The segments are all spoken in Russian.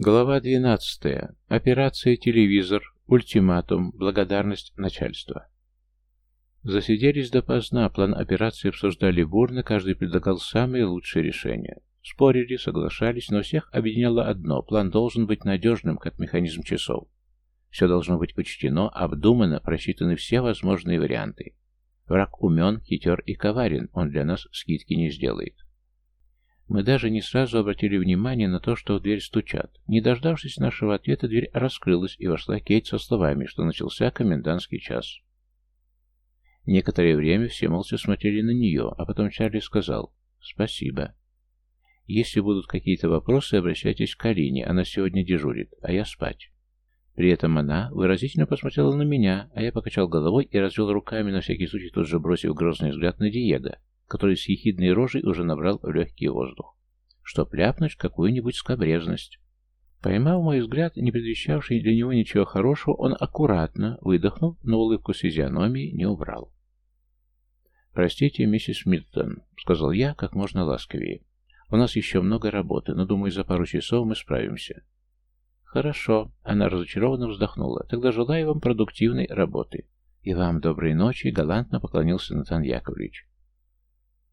Глава 12. Операция «Телевизор», ультиматум, благодарность начальства. Засиделись допоздна, план операции обсуждали бурно, каждый предлагал самые лучшие решения. Спорили, соглашались, но всех объединяло одно – план должен быть надежным, как механизм часов. Все должно быть учтено, обдумано, просчитаны все возможные варианты. Враг умен, хитер и коварен, он для нас скидки не сделает. Мы даже не сразу обратили внимание на то, что в дверь стучат. Не дождавшись нашего ответа, дверь раскрылась, и вошла Кейт со словами, что начался комендантский час. Некоторое время все молча смотрели на нее, а потом Чарли сказал «Спасибо». «Если будут какие-то вопросы, обращайтесь к Алине, она сегодня дежурит, а я спать». При этом она выразительно посмотрела на меня, а я покачал головой и развел руками, на всякий случай тут же бросив грозный взгляд на Диего, который с ехидной рожей уже набрал легкий воздух, чтоб ляпнуть какую-нибудь скобрезность. Поймав мой взгляд, не предвещавший для него ничего хорошего, он аккуратно, выдохнув, но улыбку с физиономии не убрал. «Простите, миссис Миттон», — сказал я как можно ласковее. «У нас еще много работы, но, думаю, за пару часов мы справимся». «Хорошо», — она разочарованно вздохнула. «Тогда желаю вам продуктивной работы». «И вам доброй ночи», — галантно поклонился Натан Яковлевич.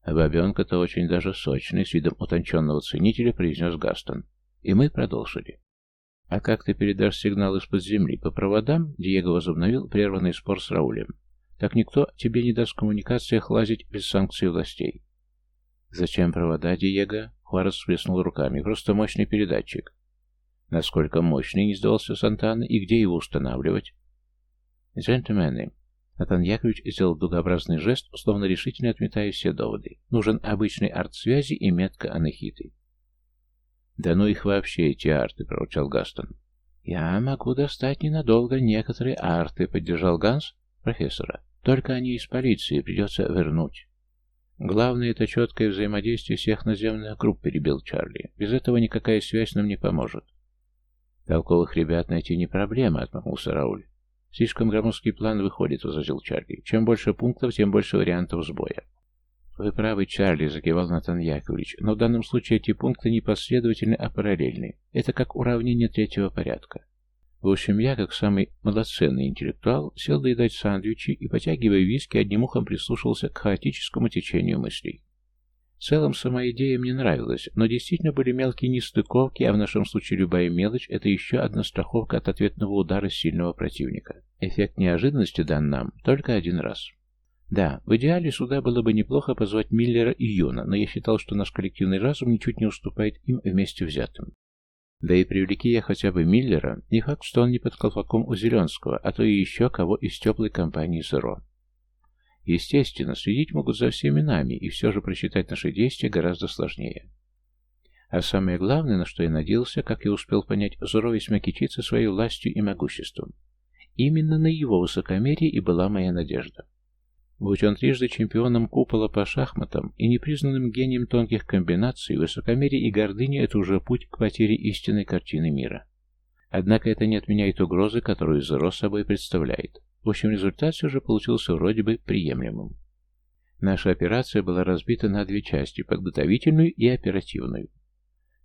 «Бабенка-то очень даже сочный», — с видом утонченного ценителя произнес Гастон. И мы продолжили. «А как ты передашь сигнал из-под земли? По проводам?» Диего возобновил прерванный спор с Раулем. «Так никто тебе не даст в коммуникациях лазить без санкций властей». «Зачем провода, Диего?» Хуарес всплеснул руками. «Просто мощный передатчик». «Насколько мощный?» — не сдался Сантана. «И где его устанавливать?» «Джентльмены, Натан Яковлевич сделал дугообразный жест, словно решительно отметая все доводы. Нужен обычный арт-связи и метка анахиты. «Да ну их вообще, эти арты!» — проворчал Гастон. «Я могу достать ненадолго некоторые арты», — поддержал Ганс профессора. «Только они из полиции, придется вернуть». «Главное — это четкое взаимодействие всех наземных групп», — перебил Чарли. «Без этого никакая связь нам не поможет». «Толковых ребят найти не проблема», — отмахнулся Рауль. «Слишком громоздкий план выходит», — возразил Чарли. «Чем больше пунктов, тем больше вариантов сбоя». «Вы правы, Чарли», — закивал Натан Яковлевич, «но в данном случае эти пункты не последовательны, а параллельны. Это как уравнение третьего порядка». В общем, я, как самый малоценный интеллектуал, сел доедать сэндвичи и, потягивая виски, одним ухом прислушивался к хаотическому течению мыслей. В целом, сама идея мне нравилась, но действительно были мелкие нестыковки, а в нашем случае любая мелочь – это еще одна страховка от ответного удара сильного противника. Эффект неожиданности дан нам только один раз. Да, в идеале сюда было бы неплохо позвать Миллера и Юна, но я считал, что наш коллективный разум ничуть не уступает им вместе взятым. Да и привлеки я хотя бы Миллера, не факт, что он не под колпаком у Зеленского, а то и еще кого из теплой компании Зеро. Естественно, следить могут за всеми нами, и все же просчитать наши действия гораздо сложнее. А самое главное, на что я надеялся, как я успел понять, Зуро весьма кичится своей властью и могуществом. Именно на его высокомерие и была моя надежда. Будь он трижды чемпионом купола по шахматам и непризнанным гением тонких комбинаций, высокомерие и гордыня – это уже путь к потере истинной картины мира. Однако это не отменяет угрозы, которую Зеро собой представляет. В общем, результат все же получился вроде бы приемлемым. Наша операция была разбита на две части – подготовительную и оперативную.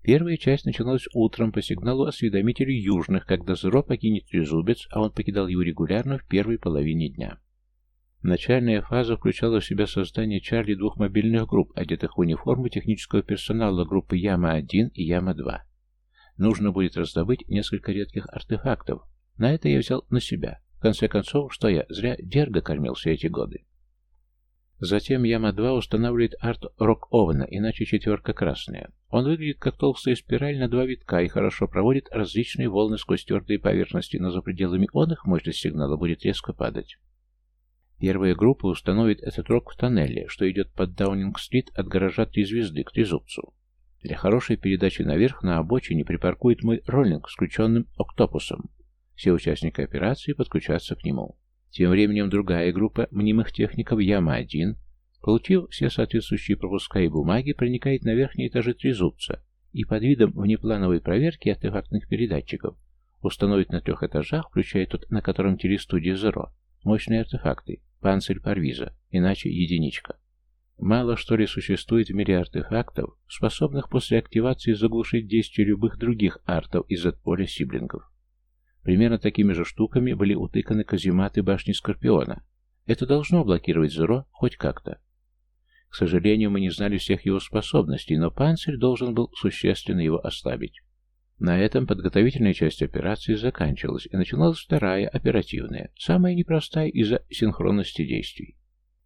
Первая часть начиналась утром по сигналу осведомителей южных, когда Зеро покинет Трезубец, а он покидал его регулярно в первой половине дня. Начальная фаза включала в себя создание Чарли двух мобильных групп, одетых в униформу технического персонала группы Яма-1 и Яма-2. Нужно будет раздобыть несколько редких артефактов. На это я взял на себя. В конце концов, что я, зря Дерга кормил все эти годы. Затем Яма-2 устанавливает арт Рок Овна, иначе четверка красная. Он выглядит как толстая спираль на два витка и хорошо проводит различные волны сквозь твердые поверхности, но за пределами он их мощность сигнала будет резко падать. Первая группа установит этот рок в тоннеле, что идет под Даунинг-стрит от гаража Три Звезды к Трезубцу. Для хорошей передачи наверх на обочине припаркует мой роллинг с включенным октопусом. Все участники операции подключатся к нему. Тем временем другая группа мнимых техников Яма-1, получив все соответствующие пропуска и бумаги, проникает на верхние этажи Трезубца и под видом внеплановой проверки артефактных передатчиков установит на трех этажах, включая тот, на котором телестудия Зеро, мощные артефакты, панцирь Парвиза, иначе единичка. Мало что ли существует в мире артефактов, способных после активации заглушить действие любых других артов из-за поля сиблингов. Примерно такими же штуками были утыканы казематы башни Скорпиона. Это должно блокировать Зеро хоть как-то. К сожалению, мы не знали всех его способностей, но панцирь должен был существенно его ослабить. На этом подготовительная часть операции заканчивалась, и начиналась вторая, оперативная, самая непростая из-за синхронности действий.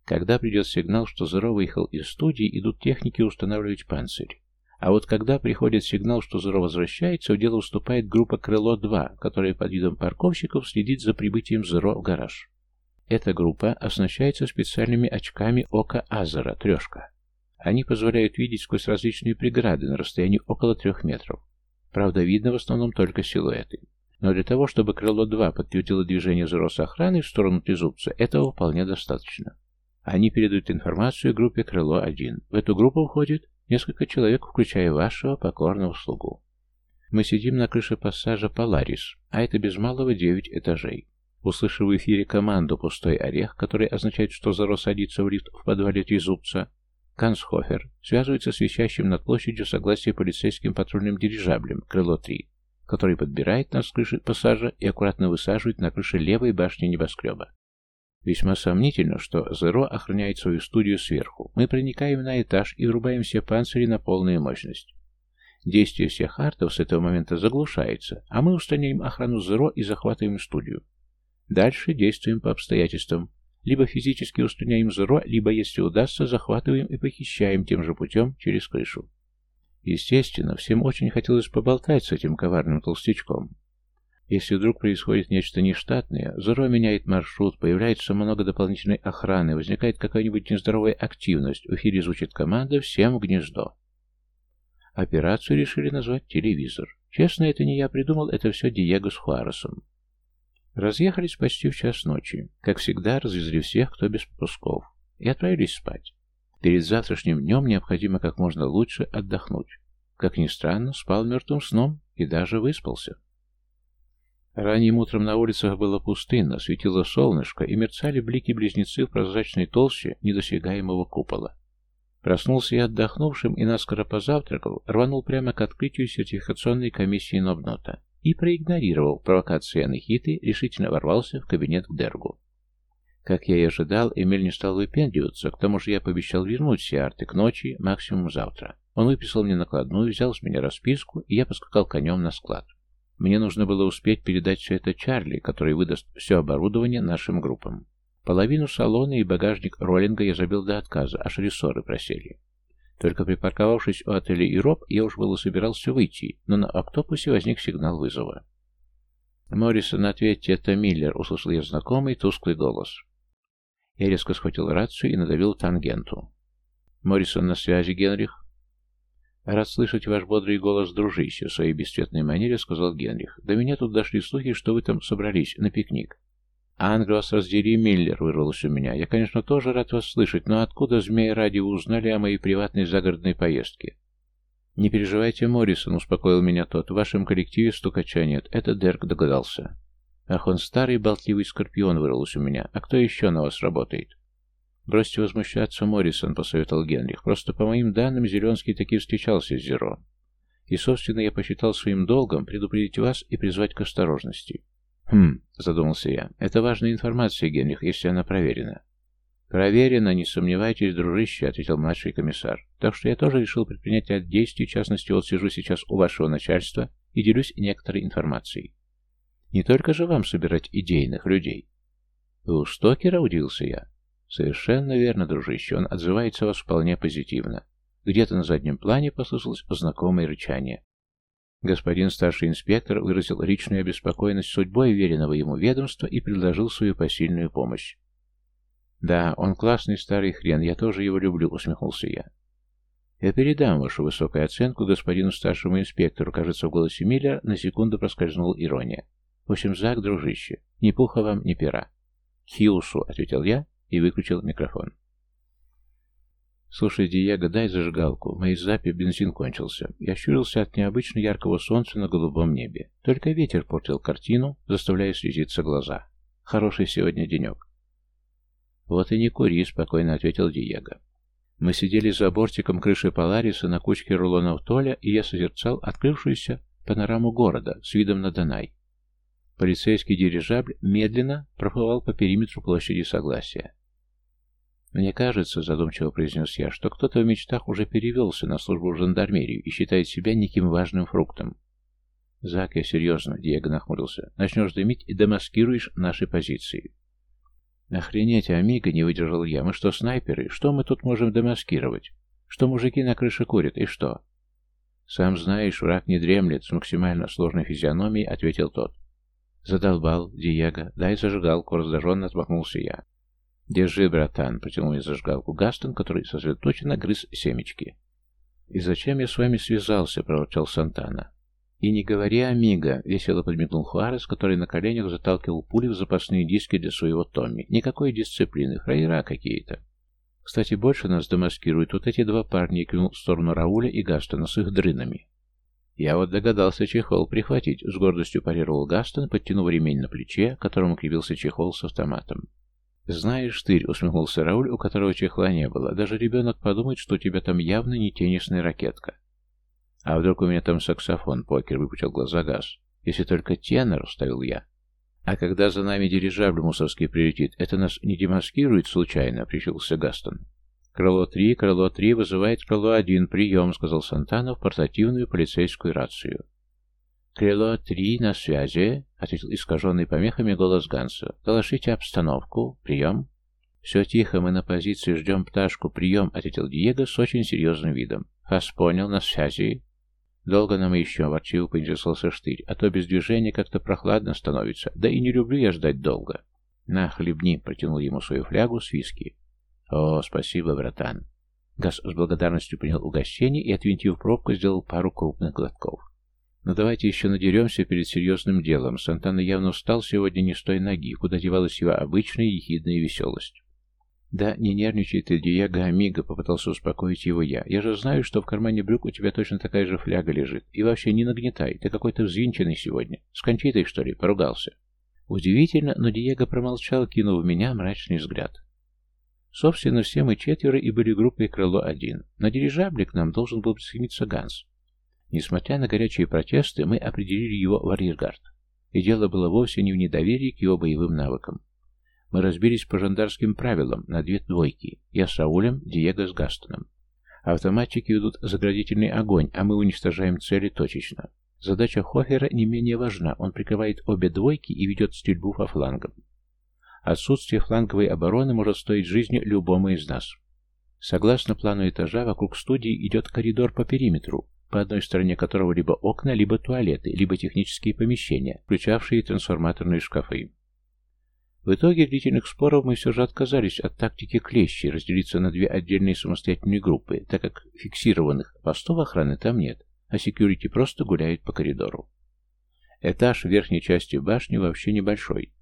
Когда придет сигнал, что Зеро выехал из студии, идут техники устанавливать панцирь. А вот когда приходит сигнал, что Зеро возвращается, в дело уступает группа «Крыло-2», которая под видом парковщиков следит за прибытием Зеро в гараж. Эта группа оснащается специальными очками ока Азера, трешка. Они позволяют видеть сквозь различные преграды на расстоянии около трех метров. Правда, видно в основном только силуэты. Но для того, чтобы крыло-2 подтвердило движение Зеро с охраной в сторону Трезубца, этого вполне достаточно. Они передают информацию группе Крыло-1. В эту группу входит несколько человек, включая вашего покорного слугу. Мы сидим на крыше пассажа «Поларис», а это без малого девять этажей. Услышав в эфире команду «Пустой орех», который означает, что Заро садится в лифт в подвале Трезубца, Кансхофер связывается с висящим над площадью согласия полицейским патрульным дирижаблем «Крыло-3», который подбирает нас с крыши пассажа и аккуратно высаживает на крыше левой башни небоскреба. Весьма сомнительно, что Зеро охраняет свою студию сверху. Мы проникаем на этаж и врубаем все панцири на полную мощность. Действие всех артов с этого момента заглушается, а мы устраняем охрану Зеро и захватываем студию. Дальше действуем по обстоятельствам. Либо физически устраняем Зеро, либо, если удастся, захватываем и похищаем тем же путем через крышу. Естественно, всем очень хотелось поболтать с этим коварным толстячком. Если вдруг происходит нечто нештатное, Зеро меняет маршрут, появляется много дополнительной охраны, возникает какая-нибудь нездоровая активность, в эфире звучит команда «Всем в гнездо». Операцию решили назвать «Телевизор». Честно, это не я придумал, это все Диего с Хуаресом. Разъехались почти в час ночи. Как всегда, развезли всех, кто без пропусков, и отправились спать. Перед завтрашним днем необходимо как можно лучше отдохнуть. Как ни странно, спал мертвым сном и даже выспался. Ранним утром на улицах было пустынно, светило солнышко и мерцали блики-близнецы в прозрачной толще недосягаемого купола. Проснулся я отдохнувшим и наскоро позавтракал, рванул прямо к открытию сертификационной комиссии Нобнота и, проигнорировал провокации Анахиты, решительно ворвался в кабинет к Дергу. Как я и ожидал, Эмиль не стал выпендриваться, к тому же я пообещал вернуть все арты к ночи, максимум завтра. Он выписал мне накладную, взял с меня расписку, и я поскакал конем на склад. Мне нужно было успеть передать все это Чарли, который выдаст все оборудование нашим группам. Половину салона и багажник роллинга я забил до отказа, аж рессоры просели. Только припарковавшись у отеля Ироп, я уж было собирался выйти, но на октопусе возник сигнал вызова. «Моррисон, ответьте, это Миллер», — услышал я знакомый тусклый голос. Я резко схватил рацию и надавил тангенту. «Моррисон на связи, Генрих?» «Рад слышать ваш бодрый голос, дружище», — в своей бесцветной манере сказал Генрих. «До меня тут дошли слухи, что вы там собрались на пикник». «Ангрос, раздели Миллер», — вырвалось у меня. «Я, конечно, тоже рад вас слышать, но откуда, змеи ради, узнали о моей приватной загородной поездке?» «Не переживайте, Моррисон», — успокоил меня тот. «В вашем коллективе стукача нет. Это Дерк догадался». «Ах, он старый болтливый скорпион», — вырвалось у меня. «А кто еще на вас работает?» «Бросьте возмущаться, Моррисон», — посоветовал Генрих. «Просто по моим данным, Зеленский таки встречался с Зеро. И, собственно, я посчитал своим долгом предупредить вас и призвать к осторожности». «Хм», — задумался я. «Это важная информация, Генрих, если она проверена». «Проверено, не сомневайтесь, дружище», — ответил младший комиссар. «Так что я тоже решил предпринять ряд действий, в частности, вот сижу сейчас у вашего начальства и делюсь некоторой информацией. Не только же вам собирать идейных людей». «Вы у Стокера?» — удивился я. «Совершенно верно, дружище, он отзывается о вас вполне позитивно». Где-то на заднем плане послышалось знакомое рычание. Господин старший инспектор выразил личную обеспокоенность судьбой веренного ему ведомства и предложил свою посильную помощь. «Да, он классный старый хрен, я тоже его люблю», — усмехнулся я. «Я передам вашу высокую оценку господину старшему инспектору», кажется, в голосе Миллера на секунду проскользнула ирония. «В общем, Зак, дружище, ни пуха вам, ни пера». «Хиусу», — ответил я и выключил микрофон. «Слушай, Диего, дай зажигалку. В моей запе бензин кончился. Я щурился от необычно яркого солнца на голубом небе. Только ветер портил картину, заставляя слезиться глаза. Хороший сегодня денек». «Вот и не кури», — спокойно ответил Диего. Мы сидели за бортиком крыши Полариса на кучке рулонов Толя, и я созерцал открывшуюся панораму города с видом на Донай. Полицейский дирижабль медленно проплывал по периметру площади Согласия. «Мне кажется, — задумчиво произнес я, — что кто-то в мечтах уже перевелся на службу в жандармерию и считает себя неким важным фруктом. «Зак, я серьезно», — Диего нахмурился. «Начнешь дымить и демаскируешь наши позиции». «Охренеть, Амиго!» — не выдержал я. «Мы что, снайперы? Что мы тут можем демаскировать? Что мужики на крыше курят, и что?» «Сам знаешь, враг не дремлет», — с максимально сложной физиономией ответил тот. «Задолбал, Диего. Дай зажигалку», — раздраженно отмахнулся я. «Держи, братан», — протянул мне зажигалку Гастон, который сосредоточенно грыз семечки. «И зачем я с вами связался?» — проворчал Сантана. «И не говори, амиго», — весело подмигнул Хуарес, который на коленях заталкивал пули в запасные диски для своего Томми. «Никакой дисциплины, фраера какие-то». «Кстати, больше нас демаскируют вот эти два парня», — кинул в сторону Рауля и Гастона с их дрынами. «Я вот догадался чехол прихватить», — с гордостью парировал Гастон, подтянув ремень на плече, к которому крепился чехол с автоматом. «Знаешь, тырь», — усмехнулся Рауль, у которого чехла не было. «Даже ребенок подумает, что у тебя там явно не теннисная ракетка». «А вдруг у меня там саксофон?» — покер выпучил глаза газ. «Если только тенор», — вставил я. «А когда за нами дирижабль мусорский прилетит, это нас не демаскирует случайно?» — прищился Гастон. «Крыло 3, крыло 3 вызывает крыло 1, прием», — сказал Сантана в портативную полицейскую рацию. «Крыло 3 на связи», — ответил искаженный помехами голос Ганса. «Доложите обстановку. Прием». «Все тихо, мы на позиции, ждем пташку. Прием», — ответил Диего с очень серьезным видом. «Вас понял, на связи». «Долго нам еще?» — ворчиво поинтересовался Штырь. «А то без движения как-то прохладно становится. Да и не люблю я ждать долго». «На, хлебни», — протянул ему свою флягу с виски. «О, спасибо, братан». Газ с благодарностью принял угощение и, отвинтив пробку, сделал пару крупных глотков. Но «Ну, давайте еще надеремся перед серьезным делом. Сантана явно устал сегодня не с той ноги, куда девалась его обычная ехидная веселость. «Да, не нервничай ты, Диего Амиго», — попытался успокоить его я. «Я же знаю, что в кармане брюк у тебя точно такая же фляга лежит. И вообще не нагнетай, ты какой-то взвинченный сегодня. С кончитой, что ли, поругался?» Удивительно, но Диего промолчал, кинув в меня мрачный взгляд. Собственно, все мы четверо и были группой «Крыло-1». На дирижабле к нам должен был присоединиться Ганс. Несмотря на горячие протесты, мы определили его в арьергард. И дело было вовсе не в недоверии к его боевым навыкам. Мы разбились по жандарским правилам на две двойки. Я с Раулем, Диего с Гастоном. Автоматчики ведут заградительный огонь, а мы уничтожаем цели точечно. Задача Хофера не менее важна. Он прикрывает обе двойки и ведет стрельбу по флангам. Отсутствие фланговой обороны может стоить жизни любому из нас. Согласно плану этажа, вокруг студии идет коридор по периметру, по одной стороне которого либо окна, либо туалеты, либо технические помещения, включавшие трансформаторные шкафы. В итоге длительных споров мы все же отказались от тактики клещей разделиться на две отдельные самостоятельные группы, так как фиксированных постов охраны там нет, а секьюрити просто гуляет по коридору. Этаж в верхней части башни вообще небольшой,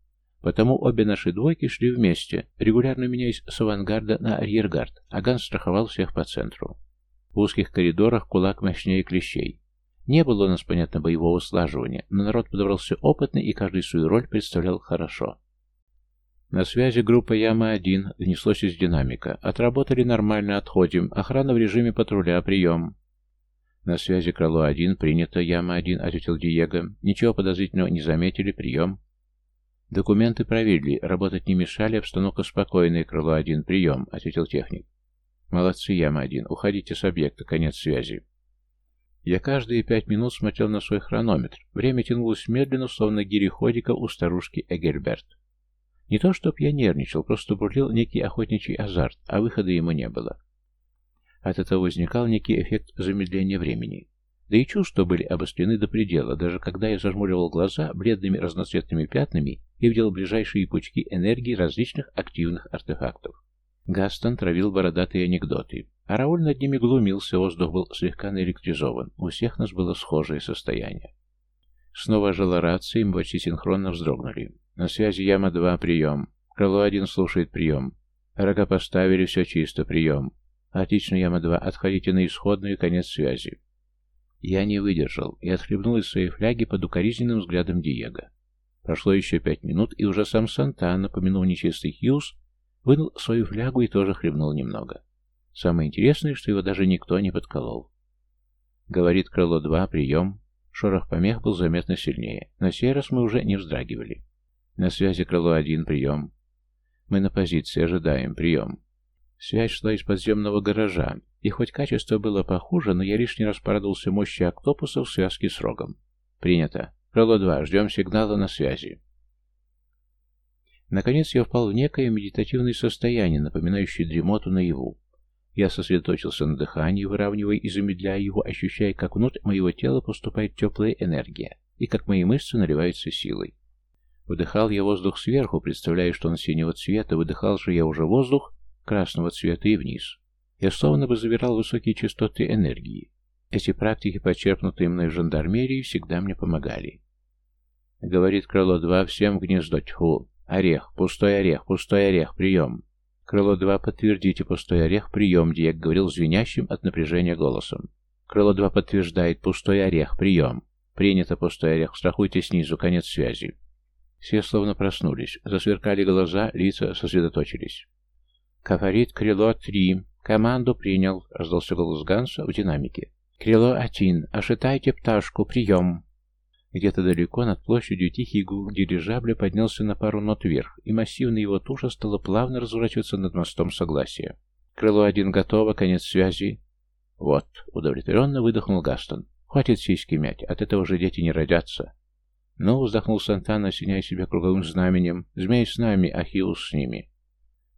потому обе наши двойки шли вместе, регулярно меняясь с авангарда на арьергард, а Ган страховал всех по центру. В узких коридорах кулак мощнее клещей. Не было у нас, понятно, боевого слаживания, но народ подобрался опытный и каждый свою роль представлял хорошо. На связи группа Яма-1, донеслось из динамика. Отработали нормально, отходим. Охрана в режиме патруля, прием. На связи Крыло-1, принято, Яма-1, ответил Диего. Ничего подозрительного не заметили, прием. Документы проверили, работать не мешали, обстановка спокойная, Крыло-1, прием, ответил техник. Молодцы, Яма-1. Уходите с объекта. Конец связи. Я каждые пять минут смотрел на свой хронометр. Время тянулось медленно, словно гириходика у старушки Эгельберт. Не то, чтоб я нервничал, просто бурлил некий охотничий азарт, а выхода ему не было. От этого возникал некий эффект замедления времени. Да и чувства были обострены до предела, даже когда я зажмуривал глаза бледными разноцветными пятнами и видел ближайшие пучки энергии различных активных артефактов. Гастон травил бородатые анекдоты, а Рауль над ними глумился, воздух был слегка наэлектризован. У всех нас было схожее состояние. Снова жила рация, и мы почти синхронно вздрогнули. На связи Яма-2, прием. Крыло-1 слушает прием. Рога поставили, все чисто, прием. Отлично, Яма-2, отходите на исходную, конец связи. Я не выдержал и отхлебнул из своей фляги под укоризненным взглядом Диего. Прошло еще пять минут, и уже сам Сантана, помянув нечистый Хьюз, Вынул свою флягу и тоже хлебнул немного. Самое интересное, что его даже никто не подколол. Говорит крыло 2, прием. Шорох помех был заметно сильнее. На сей раз мы уже не вздрагивали. На связи крыло 1, прием. Мы на позиции, ожидаем, прием. Связь шла из подземного гаража, и хоть качество было похуже, но я лишний раз порадовался мощи октопуса в связке с рогом. Принято. Крыло 2, ждем сигнала на связи. Наконец я впал в некое медитативное состояние, напоминающее дремоту наяву. Я сосредоточился на дыхании, выравнивая и замедляя его, ощущая, как внутрь моего тела поступает теплая энергия, и как мои мышцы наливаются силой. Вдыхал я воздух сверху, представляя, что он синего цвета, выдыхал же я уже воздух красного цвета и вниз. Я словно бы забирал высокие частоты энергии. Эти практики, почерпнутые мной в жандармерии, всегда мне помогали. Говорит крыло 2, всем гнездо, тьфу. Орех, пустой орех, пустой орех, прием. Крыло 2, подтвердите пустой орех, прием, Диек говорил звенящим от напряжения голосом. Крыло 2 подтверждает пустой орех, прием. Принято пустой орех, страхуйте снизу, конец связи. Все словно проснулись, засверкали глаза, лица сосредоточились. Кафарит, крыло 3, команду принял, раздался голос Ганса в динамике. Крыло 1, ошитайте пташку, прием. Где-то далеко над площадью тихий гул дирижабля поднялся на пару нот вверх, и массивная его туша стала плавно разворачиваться над мостом согласия. Крыло один готово, конец связи. Вот, удовлетворенно выдохнул Гастон. Хватит сиськи мять, от этого же дети не родятся. Ну, вздохнул Сантана, осеняя себя круговым знаменем. Змей с нами, Ахиллус с ними.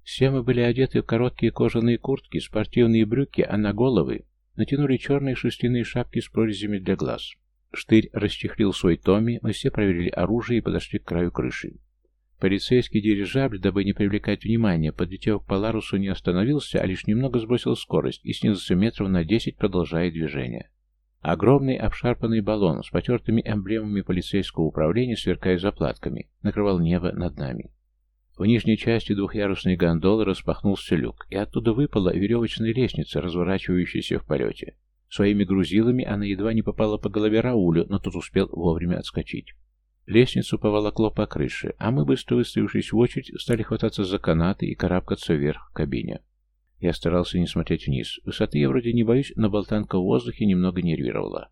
Все мы были одеты в короткие кожаные куртки, спортивные брюки, а на головы натянули черные шерстяные шапки с прорезями для глаз. Штырь расчехлил свой Томми, мы все проверили оружие и подошли к краю крыши. Полицейский дирижабль, дабы не привлекать внимания, подлетев к Поларусу, не остановился, а лишь немного сбросил скорость и снизился метров на десять, продолжая движение. Огромный обшарпанный баллон с потертыми эмблемами полицейского управления, сверкая заплатками, накрывал небо над нами. В нижней части двухъярусной гондолы распахнулся люк, и оттуда выпала веревочная лестница, разворачивающаяся в полете. Своими грузилами она едва не попала по голове Раулю, но тот успел вовремя отскочить. Лестницу поволокло по крыше, а мы, быстро выставившись в очередь, стали хвататься за канаты и карабкаться вверх в кабине. Я старался не смотреть вниз. Высоты я вроде не боюсь, но болтанка в воздухе немного нервировала.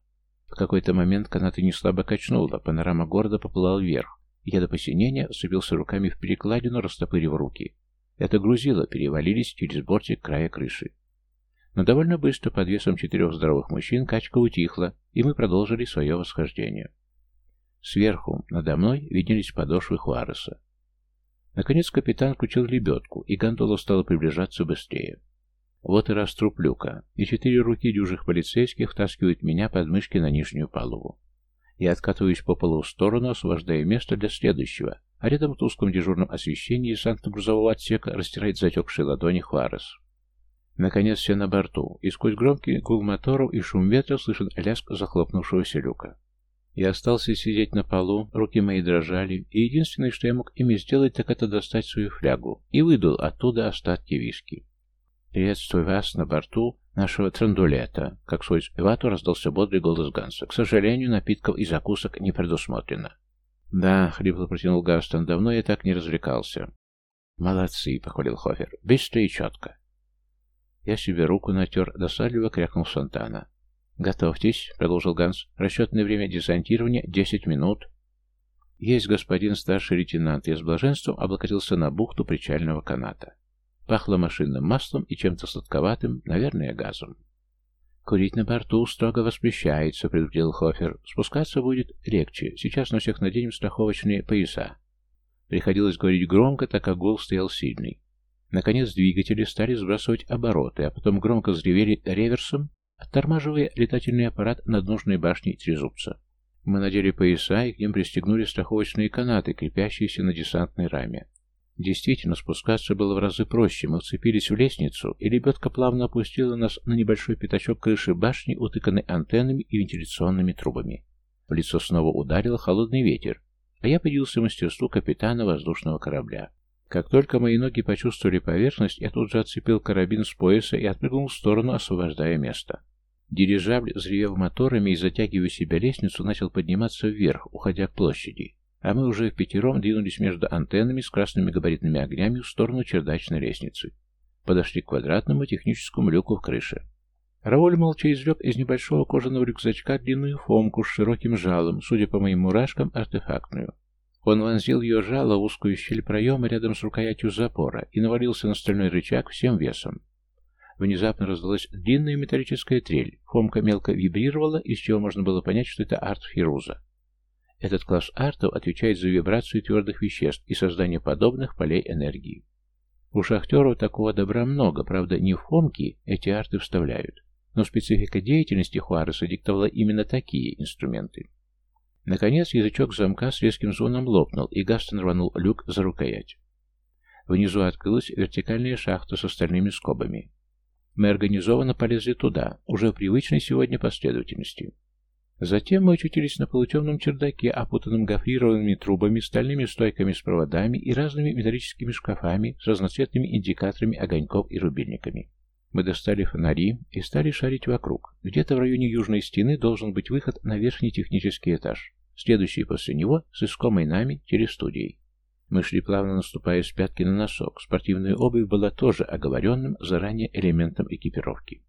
В какой-то момент канаты неслабо качнуло, панорама города поплыла вверх. Я до посинения вцепился руками в перекладину, растопырив руки. Это грузило перевалились через бортик края крыши. Но довольно быстро, под весом четырех здоровых мужчин, качка утихла, и мы продолжили свое восхождение. Сверху, надо мной, виднелись подошвы Хуареса. Наконец капитан включил лебедку, и гондола стала приближаться быстрее. Вот и раструб люка, и четыре руки дюжих полицейских втаскивают меня под мышки на нижнюю палубу. Я откатываюсь по полу в сторону, освобождая место для следующего, а рядом в тусклом дежурном освещении десантно-грузового отсека растирает затекшие ладони Хуарес. Наконец все на борту, и сквозь громкий гул моторов и шум ветра слышен лязг захлопнувшегося люка. Я остался сидеть на полу, руки мои дрожали, и единственное, что я мог ими сделать, так это достать свою флягу, и выдал оттуда остатки виски. «Приветствую вас на борту нашего трандулета», — как свой эвату раздался бодрый голос Ганса. «К сожалению, напитков и закусок не предусмотрено». «Да», — хрипло протянул Гастон, — «давно я так не развлекался». «Молодцы», — похвалил Хофер, — «быстро и четко». Я себе руку натер, досадливо крякнул Сантана. «Готовьтесь», — продолжил Ганс. «Расчетное время десантирования — десять минут». «Есть, господин старший лейтенант». Я с блаженством облокотился на бухту причального каната. Пахло машинным маслом и чем-то сладковатым, наверное, газом. «Курить на борту строго воспрещается», — предупредил Хофер. «Спускаться будет легче. Сейчас на всех наденем страховочные пояса». Приходилось говорить громко, так как гул стоял сильный. Наконец двигатели стали сбрасывать обороты, а потом громко взревели реверсом, оттормаживая летательный аппарат над нужной башней Трезубца. Мы надели пояса и к ним пристегнули страховочные канаты, крепящиеся на десантной раме. Действительно, спускаться было в разы проще. Мы вцепились в лестницу, и лебедка плавно опустила нас на небольшой пятачок крыши башни, утыканной антеннами и вентиляционными трубами. В лицо снова ударил холодный ветер, а я подивился мастерству капитана воздушного корабля. Как только мои ноги почувствовали поверхность, я тут же отцепил карабин с пояса и отпрыгнул в сторону, освобождая место. Дирижабль, взревев моторами и затягивая себя лестницу, начал подниматься вверх, уходя к площади, а мы уже в пятером двинулись между антеннами с красными габаритными огнями в сторону чердачной лестницы. Подошли к квадратному техническому люку в крыше. Рауль молча извлек из небольшого кожаного рюкзачка длинную фомку с широким жалом, судя по моим мурашкам, артефактную. Он вонзил ее жало в узкую щель проема рядом с рукоятью запора и навалился на стальной рычаг всем весом. Внезапно раздалась длинная металлическая трель. Фомка мелко вибрировала, из чего можно было понять, что это арт Фируза. Этот класс артов отвечает за вибрацию твердых веществ и создание подобных полей энергии. У шахтеров такого добра много, правда, не в Фомки эти арты вставляют. Но специфика деятельности Хуареса диктовала именно такие инструменты. Наконец язычок замка с резким звоном лопнул, и Гастон рванул люк за рукоять. Внизу открылась вертикальная шахта с остальными скобами. Мы организованно полезли туда, уже в привычной сегодня последовательности. Затем мы очутились на полутемном чердаке, опутанном гофрированными трубами, стальными стойками с проводами и разными металлическими шкафами с разноцветными индикаторами огоньков и рубильниками. Мы достали фонари и стали шарить вокруг. Где-то в районе южной стены должен быть выход на верхний технический этаж, следующий после него с искомой нами телестудией. Мы шли плавно наступая с пятки на носок. Спортивная обувь была тоже оговоренным заранее элементом экипировки.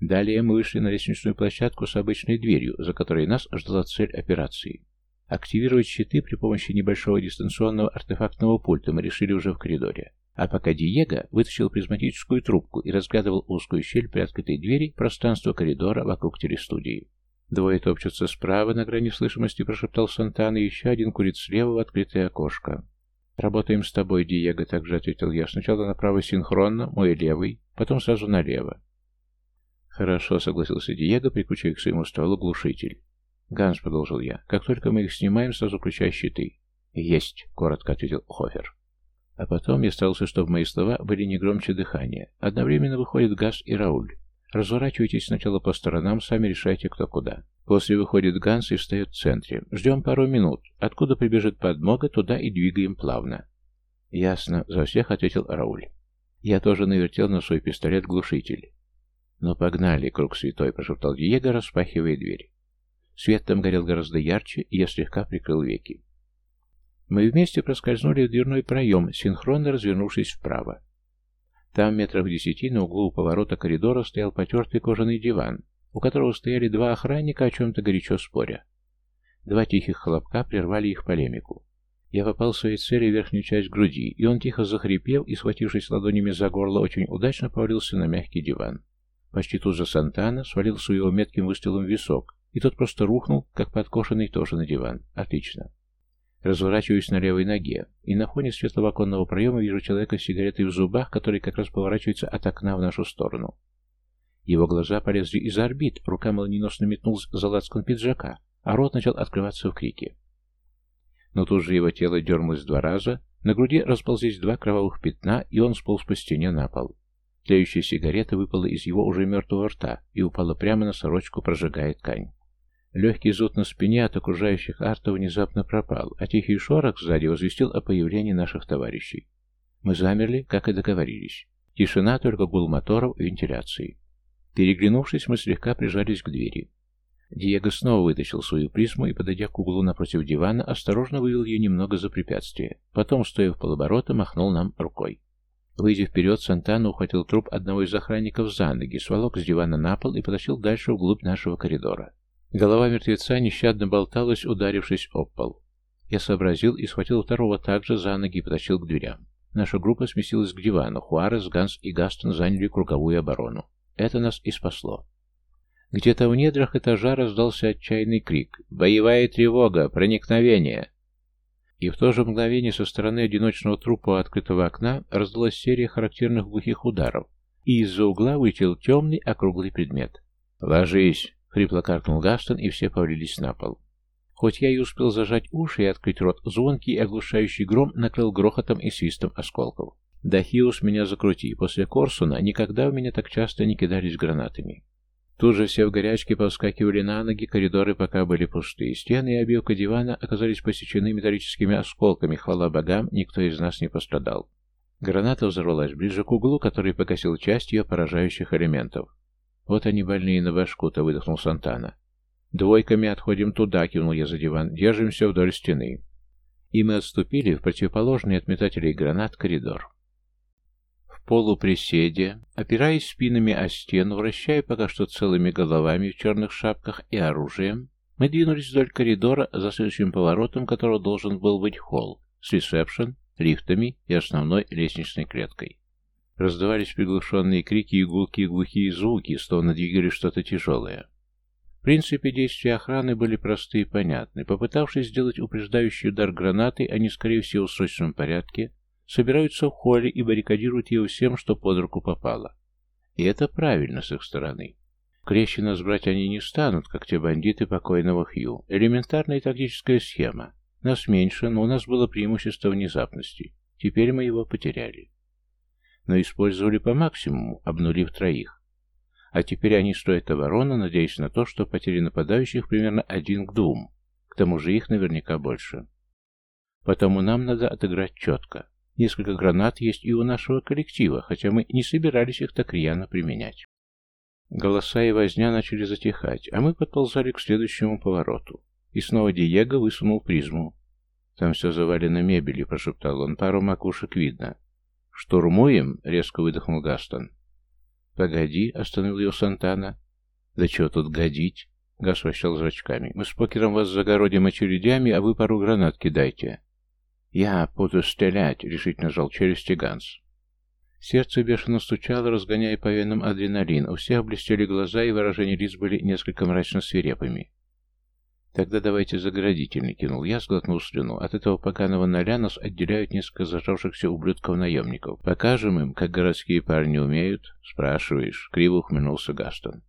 Далее мы вышли на лестничную площадку с обычной дверью, за которой нас ждала цель операции. Активировать щиты при помощи небольшого дистанционного артефактного пульта мы решили уже в коридоре. А пока Диего вытащил призматическую трубку и разглядывал узкую щель при открытой двери пространство коридора вокруг телестудии. Двое топчутся справа на грани слышимости, прошептал Сантана, и еще один курит слева в открытое окошко. «Работаем с тобой, Диего», — также ответил я. «Сначала направо синхронно, мой левый, потом сразу налево». «Хорошо», — согласился Диего, прикручивая к своему стволу глушитель. «Ганс», — продолжил я, — «как только мы их снимаем, сразу включай щиты». «Есть», — коротко ответил Хофер. А потом я старался, чтобы мои слова были не громче дыхания. Одновременно выходит Газ и Рауль. Разворачивайтесь сначала по сторонам, сами решайте, кто куда. После выходит Ганс и встает в центре. Ждем пару минут. Откуда прибежит подмога, туда и двигаем плавно. Ясно, за всех ответил Рауль. Я тоже навертел на свой пистолет-глушитель. «Ну, погнали, круг святой», — прошептал Диего, распахивая дверь. Свет там горел гораздо ярче, и я слегка прикрыл веки. Мы вместе проскользнули в дверной проем, синхронно развернувшись вправо. Там, метров десяти, на углу поворота коридора стоял потертый кожаный диван, у которого стояли два охранника, о чем-то горячо споря. Два тихих хлопка прервали их полемику. Я попал своей цели в верхнюю часть груди, и он, тихо захрипел и, схватившись ладонями за горло, очень удачно повалился на мягкий диван. Почти тут же Сантана свалил своего метким выстрелом в висок, и тот просто рухнул, как подкошенный тоже на диван. Отлично. Разворачиваюсь на левой ноге, и на фоне светлого оконного проема вижу человека с сигаретой в зубах, который как раз поворачивается от окна в нашу сторону. Его глаза полезли из орбит, рука молниеносно метнулась за лацкан пиджака, а рот начал открываться в крике. Но тут же его тело дернулось два раза, на груди расползлись два кровавых пятна, и он сполз по стене на пол. Тлеющая сигарета выпала из его уже мертвого рта и упала прямо на сорочку, прожигая ткань. Легкий зуд на спине от окружающих артов внезапно пропал, а тихий шорох сзади возвестил о появлении наших товарищей. Мы замерли, как и договорились. Тишина, только гул моторов и вентиляции. Переглянувшись, мы слегка прижались к двери. Диего снова вытащил свою призму и, подойдя к углу напротив дивана, осторожно вывел ее немного за препятствие. Потом, стоя в полоборота, махнул нам рукой. Выйдя вперед, Сантана ухватил труп одного из охранников за ноги, сволок с дивана на пол и потащил дальше вглубь нашего коридора. Голова мертвеца нещадно болталась, ударившись об пол. Я сообразил и схватил второго также за ноги и потащил к дверям. Наша группа сместилась к дивану. Хуарес, Ганс и Гастон заняли круговую оборону. Это нас и спасло. Где-то в недрах этажа раздался отчаянный крик. «Боевая тревога! Проникновение!» И в то же мгновение со стороны одиночного трупа открытого окна раздалась серия характерных глухих ударов, и из-за угла вылетел темный округлый предмет. «Ложись!» — хрипло каркнул Гастон, и все повалились на пол. Хоть я и успел зажать уши и открыть рот, звонкий и оглушающий гром накрыл грохотом и свистом осколков. «Дахиус, меня закрути! После Корсуна никогда у меня так часто не кидались гранатами!» Тут же все в горячке повскакивали на ноги, коридоры пока были пустые. Стены и обивка дивана оказались посечены металлическими осколками. Хвала богам, никто из нас не пострадал. Граната взорвалась ближе к углу, который погасил часть ее поражающих элементов. «Вот они больные на башку-то», — выдохнул Сантана. «Двойками отходим туда», — кивнул я за диван. «Держимся вдоль стены». И мы отступили в противоположный от метателей гранат коридор полуприседе, опираясь спинами о стену, вращая пока что целыми головами в черных шапках и оружием, мы двинулись вдоль коридора, за следующим поворотом которого должен был быть холл, с ресепшн, лифтами и основной лестничной клеткой. Раздавались приглушенные крики и гулкие глухие звуки, словно двигали что-то тяжелое. В принципе, действия охраны были просты и понятны. Попытавшись сделать упреждающий удар гранаты, они, скорее всего, в срочном порядке, собираются в холле и баррикадируют его всем, что под руку попало. И это правильно с их стороны. Крещи нас брать они не станут, как те бандиты покойного Хью. Элементарная тактическая схема. Нас меньше, но у нас было преимущество внезапности. Теперь мы его потеряли. Но использовали по максимуму, обнулив троих. А теперь они стоят обороны, надеясь на то, что потери нападающих примерно один к двум. К тому же их наверняка больше. Потому нам надо отыграть четко. Несколько гранат есть и у нашего коллектива, хотя мы не собирались их так рьяно применять. Голоса и возня начали затихать, а мы подползали к следующему повороту. И снова Диего высунул призму. «Там все завалено мебелью», — прошептал он. «Пару макушек видно». «Штурмуем?» — резко выдохнул Гастон. «Погоди», — остановил ее Сантана. «Да чего тут годить?» — Гас вращал зрачками. «Мы с покером вас загородим очередями, а вы пару гранат кидайте». «Я буду стрелять», — решительно жал челюсти Ганс. Сердце бешено стучало, разгоняя по венам адреналин. У всех блестели глаза, и выражения лиц были несколько мрачно свирепыми. «Тогда давайте заградительный», — кинул я, сглотнул слюну. «От этого поганого ноля нас отделяют несколько зажавшихся ублюдков-наемников. Покажем им, как городские парни умеют?» «Спрашиваешь», — криво ухмыльнулся Гастон.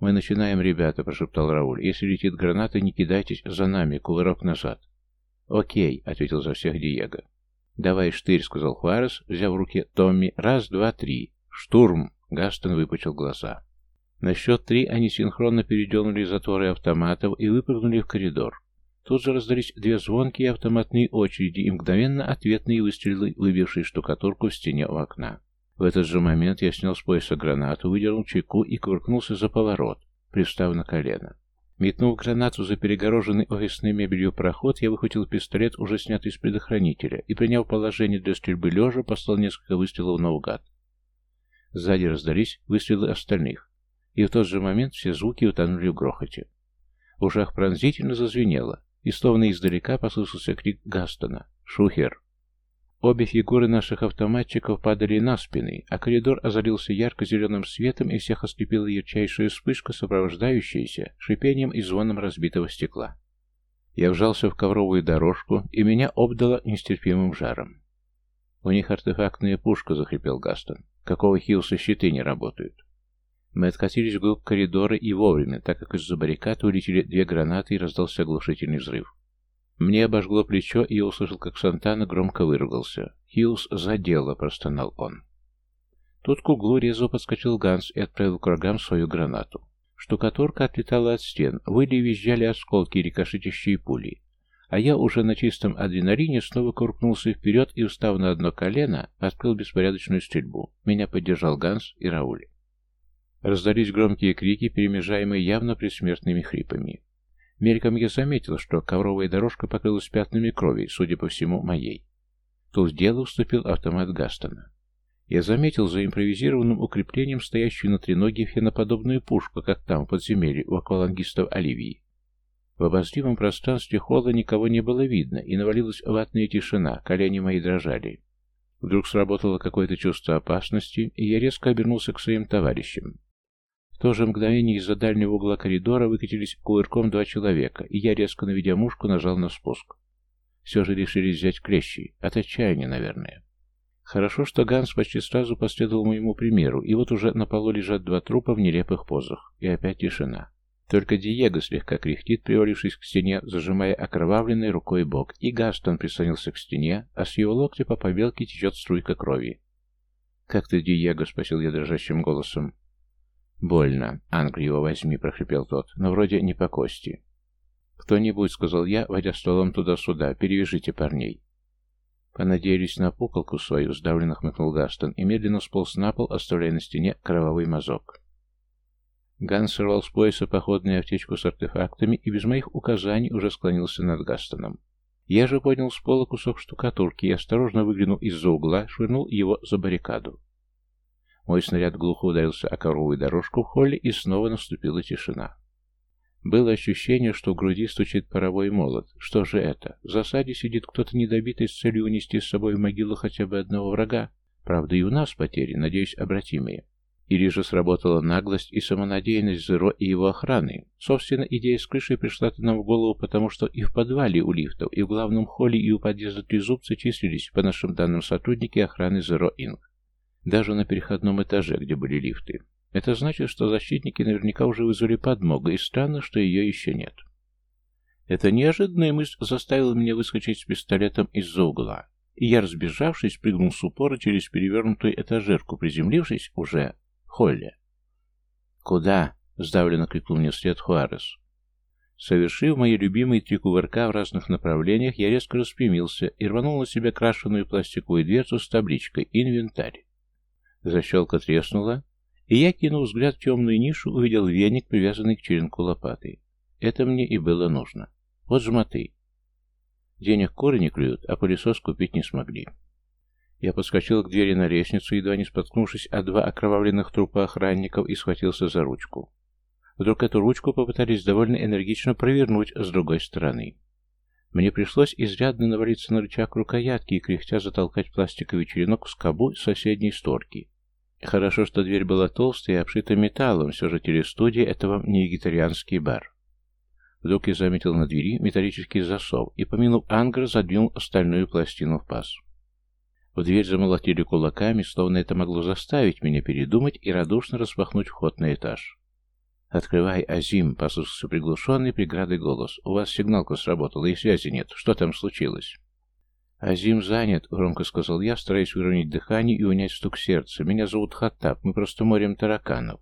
«Мы начинаем, ребята», — прошептал Рауль. «Если летит граната, не кидайтесь за нами, кувырок назад». «Окей», — ответил за всех Диего. «Давай штырь», — сказал Хуарес, взяв в руки Томми. «Раз, два, три. Штурм!» — Гастон выпучил глаза. На счет три они синхронно передернули затворы автоматов и выпрыгнули в коридор. Тут же раздались две звонкие автоматные очереди и мгновенно ответные выстрелы, выбившие штукатурку в стене у окна. В этот же момент я снял с пояса гранату, выдернул чеку и кувыркнулся за поворот, пристав на колено. Метнув гранату за перегороженный офисной мебелью проход, я выхватил пистолет, уже снятый из предохранителя, и, приняв положение для стрельбы лежа, послал несколько выстрелов наугад. Сзади раздались выстрелы остальных, и в тот же момент все звуки утонули в грохоте. В ушах пронзительно зазвенело, и словно издалека послышался крик Гастона «Шухер!». Обе фигуры наших автоматчиков падали на спины, а коридор озарился ярко-зеленым светом, и всех ослепила ярчайшая вспышка, сопровождающаяся шипением и звоном разбитого стекла. Я вжался в ковровую дорожку, и меня обдало нестерпимым жаром. «У них артефактная пушка», — захрипел Гастон. «Какого хилса щиты не работают?» Мы откатились вглубь коридора и вовремя, так как из-за баррикад улетели две гранаты и раздался оглушительный взрыв. Мне обожгло плечо, и я услышал, как Сантана громко выругался. «Хьюз за дело!» — простонал он. Тут к углу резво подскочил Ганс и отправил к врагам свою гранату. Штукатурка отлетала от стен, выли и визжали осколки, рикошетящие пули. А я уже на чистом адреналине снова куркнулся вперед и, устав на одно колено, открыл беспорядочную стрельбу. Меня поддержал Ганс и Рауль. Раздались громкие крики, перемежаемые явно предсмертными хрипами. Мельком я заметил, что ковровая дорожка покрылась пятнами крови, судя по всему, моей. Тут в дело вступил автомат Гастона. Я заметил за импровизированным укреплением стоящую на треноге феноподобную пушку, как там, в подземелье, у аквалангистов Оливии. В обозримом пространстве холла никого не было видно, и навалилась ватная тишина, колени мои дрожали. Вдруг сработало какое-то чувство опасности, и я резко обернулся к своим товарищам. То же мгновение из-за дальнего угла коридора выкатились кувырком два человека, и я, резко наведя мушку, нажал на спуск. Все же решили взять клещи. От отчаяния, наверное. Хорошо, что Ганс почти сразу последовал моему примеру, и вот уже на полу лежат два трупа в нелепых позах. И опять тишина. Только Диего слегка кряхтит, привалившись к стене, зажимая окровавленной рукой бок, и Гастон прислонился к стене, а с его локтя по побелке течет струйка крови. «Как ты, Диего?» — спросил я дрожащим голосом. «Больно. Ангр его возьми», — прохрипел тот, — «но вроде не по кости». «Кто-нибудь», — сказал я, водя столом туда-сюда, — «перевяжите парней». Понадеялись на пуколку свою, сдавленно хмыкнул Гастон, и медленно сполз на пол, оставляя на стене кровавый мазок. Ганс сорвал с пояса походную аптечку с артефактами и без моих указаний уже склонился над Гастоном. Я же поднял с пола кусок штукатурки и, осторожно выглянул из-за угла, швырнул его за баррикаду. Мой снаряд глухо ударился о коровую дорожку в холле, и снова наступила тишина. Было ощущение, что в груди стучит паровой молот. Что же это? В засаде сидит кто-то недобитый с целью унести с собой в могилу хотя бы одного врага. Правда, и у нас потери, надеюсь, обратимые. Или же сработала наглость и самонадеянность Зеро и его охраны. Собственно, идея с крышей пришла-то нам в голову, потому что и в подвале у лифтов, и в главном холле, и у подъезда Трезубца числились, по нашим данным, сотрудники охраны Зеро Инк даже на переходном этаже, где были лифты. Это значит, что защитники наверняка уже вызвали подмогу, и странно, что ее еще нет. Эта неожиданная мысль заставила меня выскочить с пистолетом из-за угла, и я, разбежавшись, прыгнул с упора через перевернутую этажерку, приземлившись уже в холле. «Куда?» — сдавленно крикнул мне вслед Хуарес. Совершив мои любимые три кувырка в разных направлениях, я резко распрямился и рванул на себя крашеную пластиковую дверцу с табличкой «Инвентарь». Защелка треснула, и я, кинув взгляд в темную нишу, увидел веник, привязанный к черенку лопаты. Это мне и было нужно. Вот жмоты. Денег коры не клюют, а пылесос купить не смогли. Я подскочил к двери на лестницу, едва не споткнувшись о два окровавленных трупа охранников, и схватился за ручку. Вдруг эту ручку попытались довольно энергично провернуть с другой стороны. Мне пришлось изрядно навалиться на рычаг рукоятки и кряхтя затолкать пластиковый черенок в скобу соседней створки. Хорошо, что дверь была толстая и обшита металлом, все же телестудия — это вам не вегетарианский бар. Вдруг я заметил на двери металлический засов и, помянув ангра, задвинул остальную пластину в паз. В дверь замолотили кулаками, словно это могло заставить меня передумать и радушно распахнуть вход на этаж. «Открывай, Азим!» — послышался приглушенный преградой голос. «У вас сигналка сработала, и связи нет. Что там случилось?» «Азим занят», — громко сказал я, стараясь выровнять дыхание и унять стук сердца. «Меня зовут Хаттаб, мы просто морем тараканов».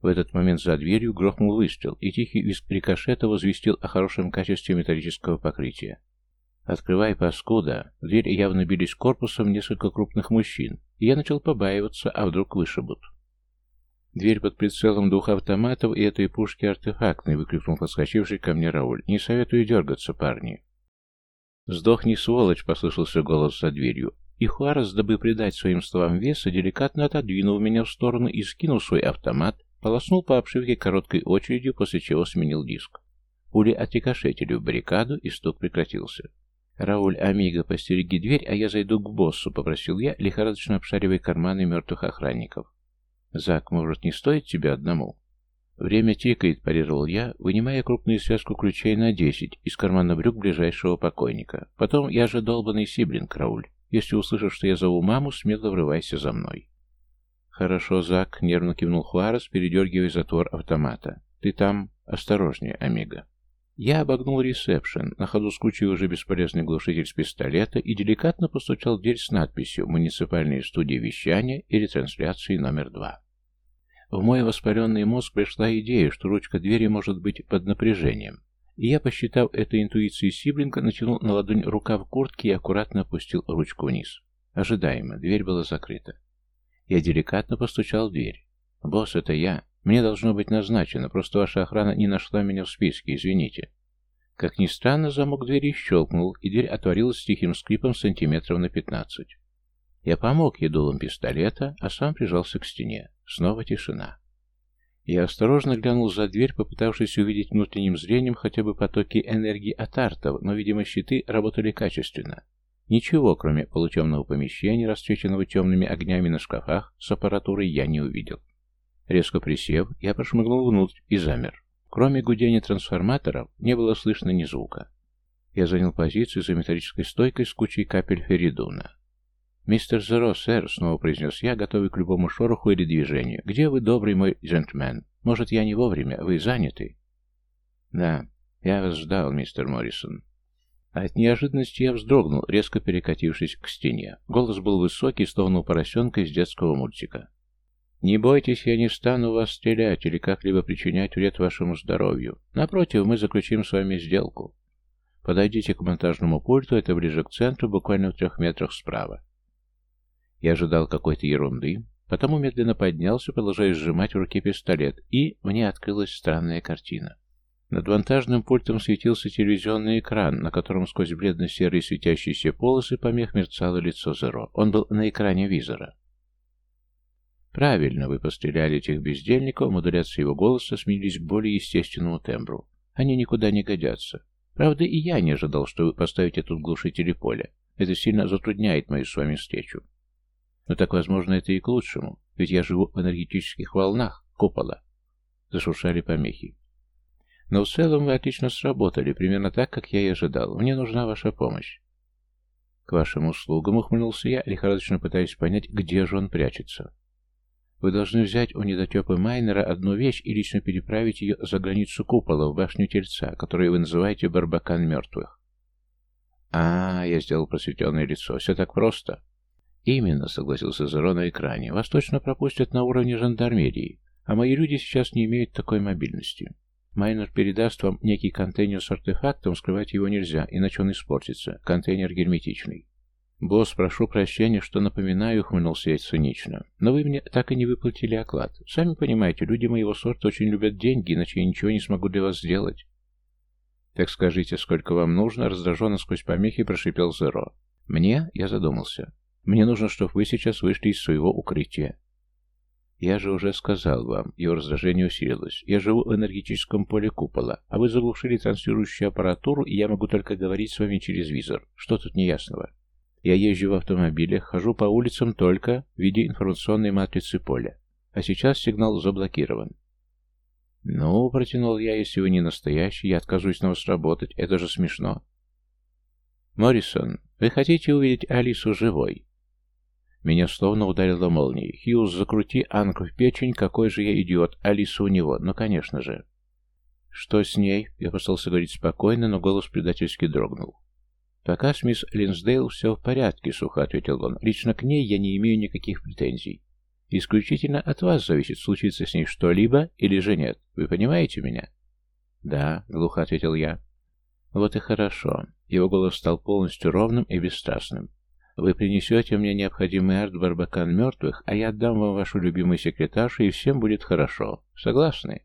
В этот момент за дверью грохнул выстрел, и тихий визг рикошета возвестил о хорошем качестве металлического покрытия. «Открывай, паскуда!» В дверь явно бились корпусом несколько крупных мужчин, и я начал побаиваться, а вдруг вышибут. Дверь под прицелом двух автоматов и этой пушки артефактной, выкрикнул подскочивший ко мне Рауль. Не советую дергаться, парни. «Сдохни, сволочь!» — послышался голос за дверью. И Хуарес, дабы придать своим словам веса, деликатно отодвинул меня в сторону и, скинул свой автомат, полоснул по обшивке короткой очередью, после чего сменил диск. Пули отрикошетили в баррикаду, и стук прекратился. «Рауль, Амиго, постереги дверь, а я зайду к боссу», — попросил я, лихорадочно обшаривая карманы мертвых охранников. «Зак, может, не стоит тебе одному?» «Время тикает», — парировал я, вынимая крупную связку ключей на десять из кармана брюк ближайшего покойника. «Потом я же долбанный сиблинг, Рауль. Если услышишь, что я зову маму, смело врывайся за мной». «Хорошо, Зак», — нервно кивнул Хуарес, передергивая затвор автомата. «Ты там осторожнее, Омега». Я обогнул ресепшн, на ходу скручивая уже бесполезный глушитель с пистолета и деликатно постучал в дверь с надписью «Муниципальная студия вещания и ретрансляции номер два». В мой воспаленный мозг пришла идея, что ручка двери может быть под напряжением, и я, посчитав это интуицией Сиблинга, натянул на ладонь рукав куртки и аккуратно опустил ручку вниз. Ожидаемо, дверь была закрыта. Я деликатно постучал в дверь. «Босс, это я. Мне должно быть назначено, просто ваша охрана не нашла меня в списке, извините. Как ни странно, замок двери щелкнул, и дверь отворилась с тихим скрипом сантиметров на пятнадцать. Я помог ей пистолета, а сам прижался к стене. Снова тишина. Я осторожно глянул за дверь, попытавшись увидеть внутренним зрением хотя бы потоки энергии от артов, но, видимо, щиты работали качественно. Ничего, кроме полутемного помещения, расцвеченного темными огнями на шкафах, с аппаратурой я не увидел. Резко присев, я прошмыгнул внутрь и замер. Кроме гудения трансформаторов, не было слышно ни звука. Я занял позицию за металлической стойкой с кучей капель феридуна. «Мистер Зеро, сэр», — снова произнес я, готовый к любому шороху или движению. «Где вы, добрый мой джентльмен? Может, я не вовремя? Вы заняты?» «Да, я вас ждал, мистер Моррисон». От неожиданности я вздрогнул, резко перекатившись к стене. Голос был высокий, словно у поросенка из детского мультика. Не бойтесь, я не стану вас стрелять или как-либо причинять вред вашему здоровью. Напротив, мы заключим с вами сделку. Подойдите к монтажному пульту, это ближе к центру, буквально в трех метрах справа. Я ожидал какой-то ерунды, потому медленно поднялся, продолжая сжимать в руке пистолет, и мне открылась странная картина. Над монтажным пультом светился телевизионный экран, на котором сквозь бледно-серые светящиеся полосы помех мерцало лицо Зеро. Он был на экране визора. Правильно вы постреляли этих бездельников, модуляции его голоса сменились к более естественному тембру. Они никуда не годятся. Правда, и я не ожидал, что вы поставите тут глушители поля. Это сильно затрудняет мою с вами встречу. Но так, возможно, это и к лучшему, ведь я живу в энергетических волнах купола. Зашуршали помехи. Но в целом вы отлично сработали, примерно так, как я и ожидал. Мне нужна ваша помощь. К вашим услугам ухмыльнулся я, лихорадочно пытаясь понять, где же он прячется. Вы должны взять у недотепы Майнера одну вещь и лично переправить ее за границу купола в башню Тельца, которую вы называете Барбакан мертвых. А, я сделал просветленное лицо. Все так просто. Именно, согласился Зеро на экране. Вас точно пропустят на уровне жандармерии, а мои люди сейчас не имеют такой мобильности. Майнер передаст вам некий контейнер с артефактом, скрывать его нельзя, иначе он испортится. Контейнер герметичный. «Босс, прошу прощения, что напоминаю», — ухмыльнулся я цинично. «Но вы мне так и не выплатили оклад. Сами понимаете, люди моего сорта очень любят деньги, иначе я ничего не смогу для вас сделать». «Так скажите, сколько вам нужно?» — раздраженно сквозь помехи прошипел Зеро. «Мне?» — я задумался. «Мне нужно, чтобы вы сейчас вышли из своего укрытия». «Я же уже сказал вам». Его раздражение усилилось. «Я живу в энергетическом поле купола, а вы заглушили транслирующую аппаратуру, и я могу только говорить с вами через визор. Что тут неясного?» Я езжу в автомобилях, хожу по улицам только в виде информационной матрицы поля. А сейчас сигнал заблокирован. «Ну, — протянул я, — если вы не настоящий, я отказываюсь на вас работать. Это же смешно». «Моррисон, вы хотите увидеть Алису живой?» Меня словно ударило молнией. «Хьюз, закрути Анку в печень, какой же я идиот. Алиса у него, ну, конечно же». «Что с ней?» Я постарался говорить спокойно, но голос предательски дрогнул. «Пока с мисс Линсдейл все в порядке», — сухо ответил он. «Лично к ней я не имею никаких претензий. Исключительно от вас зависит, случится с ней что-либо или же нет. Вы понимаете меня?» «Да», — глухо ответил я. «Вот и хорошо». Его голос стал полностью ровным и бесстрастным. «Вы принесете мне необходимый арт Барбакан мертвых, а я отдам вам вашу любимую секретаршу, и всем будет хорошо. Согласны?»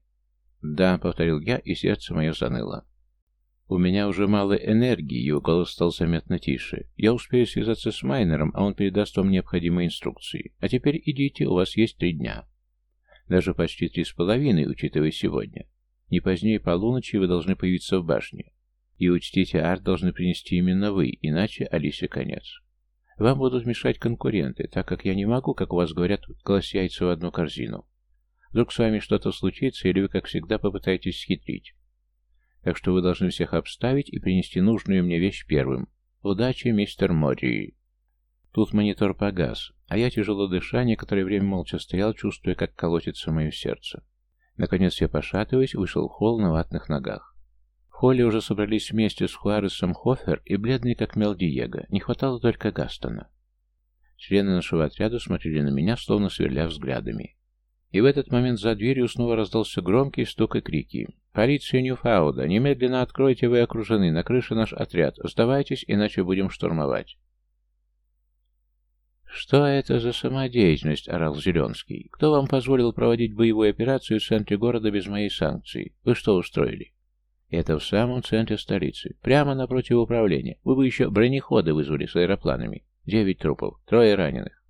«Да», — повторил я, и сердце мое заныло. У меня уже мало энергии, его голос стал заметно тише. Я успею связаться с Майнером, а он передаст вам необходимые инструкции. А теперь идите, у вас есть три дня. Даже почти три с половиной, учитывая сегодня. Не позднее полуночи вы должны появиться в башне. И учтите, арт должны принести именно вы, иначе Алисе конец. Вам будут мешать конкуренты, так как я не могу, как у вас говорят, класть яйца в одну корзину. Вдруг с вами что-то случится, или вы, как всегда, попытаетесь схитрить. Так что вы должны всех обставить и принести нужную мне вещь первым. Удачи, мистер Мори. Тут монитор погас, а я, тяжело дыша, некоторое время молча стоял, чувствуя, как колотится мое сердце. Наконец я, пошатываясь, вышел в холл на ватных ногах. Холле уже собрались вместе с Хуаресом Хофер и бледный, как мел Диего. Не хватало только Гастона. Члены нашего отряда смотрели на меня, словно сверля взглядами. И в этот момент за дверью снова раздался громкий стук и крики. «Полиция Ньюфауда! Немедленно откройте, вы окружены! На крыше наш отряд! Сдавайтесь, иначе будем штурмовать!» «Что это за самодеятельность?» — орал Зеленский. «Кто вам позволил проводить боевую операцию в центре города без моей санкции? Вы что устроили?» «Это в самом центре столицы, прямо напротив управления. Вы бы еще бронеходы вызвали с аэропланами. Девять трупов, трое раненых».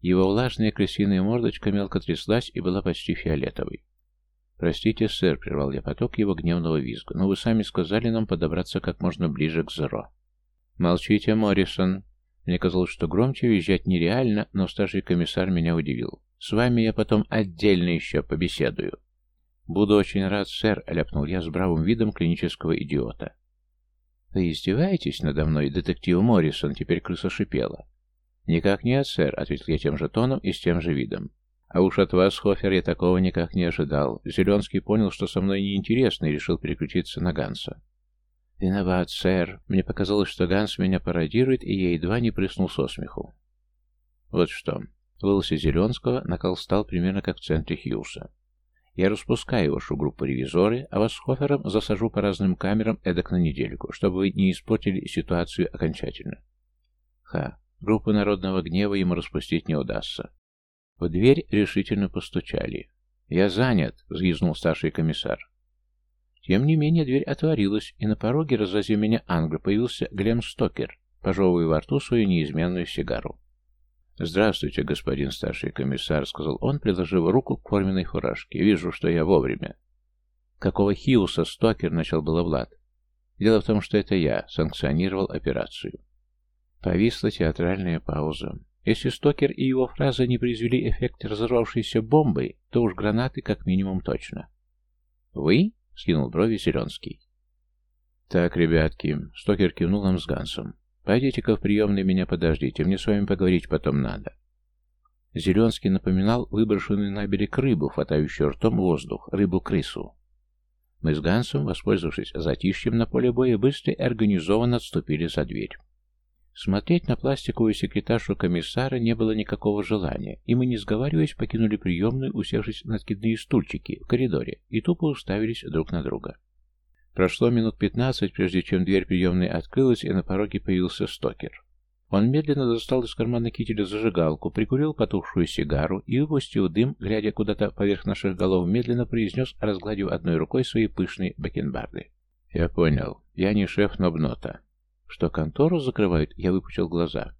Его влажная крысиная мордочка мелко тряслась и была почти фиолетовой. «Простите, сэр», — прервал я поток его гневного визга, «но вы сами сказали нам подобраться как можно ближе к Зеро». «Молчите, Моррисон». Мне казалось, что громче визжать нереально, но старший комиссар меня удивил. «С вами я потом отдельно еще побеседую». «Буду очень рад, сэр», — ляпнул я с бравым видом клинического идиота. «Вы издеваетесь надо мной, детектив Моррисон?» Теперь крыса шипела. «Никак нет, сэр», — ответил я тем же тоном и с тем же видом. А уж от вас, Хофер, я такого никак не ожидал. Зеленский понял, что со мной неинтересно, и решил переключиться на Ганса. «Виноват, сэр. Мне показалось, что Ганс меня пародирует, и я едва не прыснул со смеху». «Вот что». В голосе Зеленского накал стал примерно как в центре Хьюса. «Я распускаю вашу группу ревизоры, а вас с Хофером засажу по разным камерам эдак на недельку, чтобы вы не испортили ситуацию окончательно». «Ха. Группу народного гнева ему распустить не удастся. В дверь решительно постучали. «Я занят», — взвизнул старший комиссар. Тем не менее, дверь отворилась, и на пороге, разозив меня англ, появился Глем Стокер, пожевывая во рту свою неизменную сигару. «Здравствуйте, господин старший комиссар», — сказал он, приложив руку к форменной фуражке. «Вижу, что я вовремя». «Какого хиуса, Стокер?» — начал было Влад. «Дело в том, что это я санкционировал операцию». Повисла театральная пауза. Если Стокер и его фраза не произвели эффект разорвавшейся бомбы, то уж гранаты как минимум точно. «Вы?» — скинул брови Зеленский. «Так, ребятки», — Стокер кивнул нам с Гансом. «Пойдите-ка в приемный меня подождите, мне с вами поговорить потом надо». Зеленский напоминал выброшенную на берег рыбу, хватающую ртом воздух, рыбу-крысу. Мы с Гансом, воспользовавшись затишьем на поле боя, быстро и организованно отступили за дверь. Смотреть на пластиковую секретаршу комиссара не было никакого желания, и мы, не сговариваясь, покинули приемную, усевшись на откидные стульчики в коридоре, и тупо уставились друг на друга. Прошло минут пятнадцать, прежде чем дверь приемной открылась, и на пороге появился стокер. Он медленно достал из кармана кителя зажигалку, прикурил потухшую сигару и, выпустив дым, глядя куда-то поверх наших голов, медленно произнес, разгладив одной рукой свои пышные бакенбарды. «Я понял. Я не шеф Нобнота. Что, контору закрывают? Я выпучил глаза.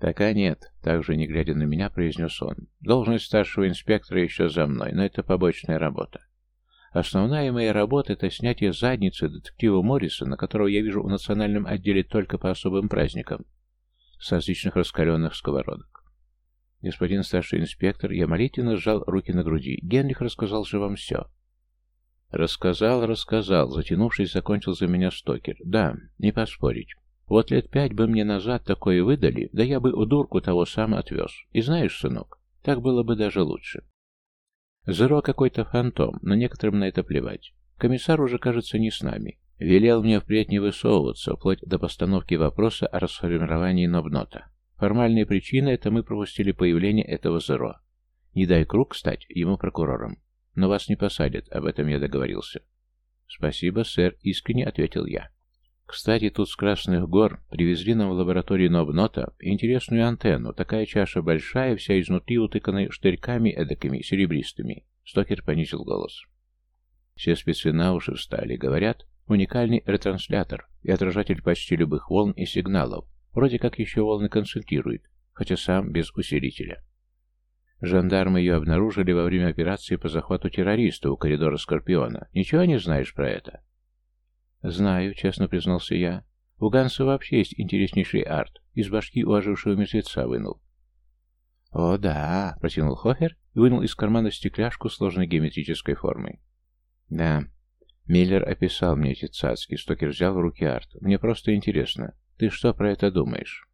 «Пока нет», — также не глядя на меня, произнес он. «Должность старшего инспектора еще за мной, но это побочная работа. Основная моя работа — это снятие задницы детектива Моррисона, которого я вижу в национальном отделе только по особым праздникам, с различных раскаленных сковородок. Господин старший инспектор, я молитвенно сжал руки на груди. Генрих рассказал же вам все. Рассказал, рассказал, затянувшись, закончил за меня стокер. Да, не поспорить. Вот лет пять бы мне назад такое выдали, да я бы у дурку того сам отвез. И знаешь, сынок, так было бы даже лучше. Зеро какой-то фантом, но некоторым на это плевать. Комиссар уже, кажется, не с нами. Велел мне впредь не высовываться, вплоть до постановки вопроса о расформировании Нобнота. Формальная причина — это мы пропустили появление этого Зеро. Не дай круг стать ему прокурором. Но вас не посадят, об этом я договорился. Спасибо, сэр, искренне ответил я. Кстати, тут с Красных гор привезли нам в лабораторию Нобнота интересную антенну, такая чаша большая, вся изнутри утыканная штырьками эдакими, серебристыми. Стокер понизил голос. Все спецы на уши встали, говорят, уникальный ретранслятор и отражатель почти любых волн и сигналов, вроде как еще волны концентрирует, хотя сам без усилителя. Жандармы ее обнаружили во время операции по захвату террориста у коридора Скорпиона. Ничего не знаешь про это? Знаю, честно признался я. У Ганса вообще есть интереснейший арт. Из башки у ожившего мертвеца вынул. «О, да», — протянул Хофер и вынул из кармана стекляшку сложной геометрической формы. «Да, Миллер описал мне эти цацки, Стокер взял в руки арт. Мне просто интересно, ты что про это думаешь?»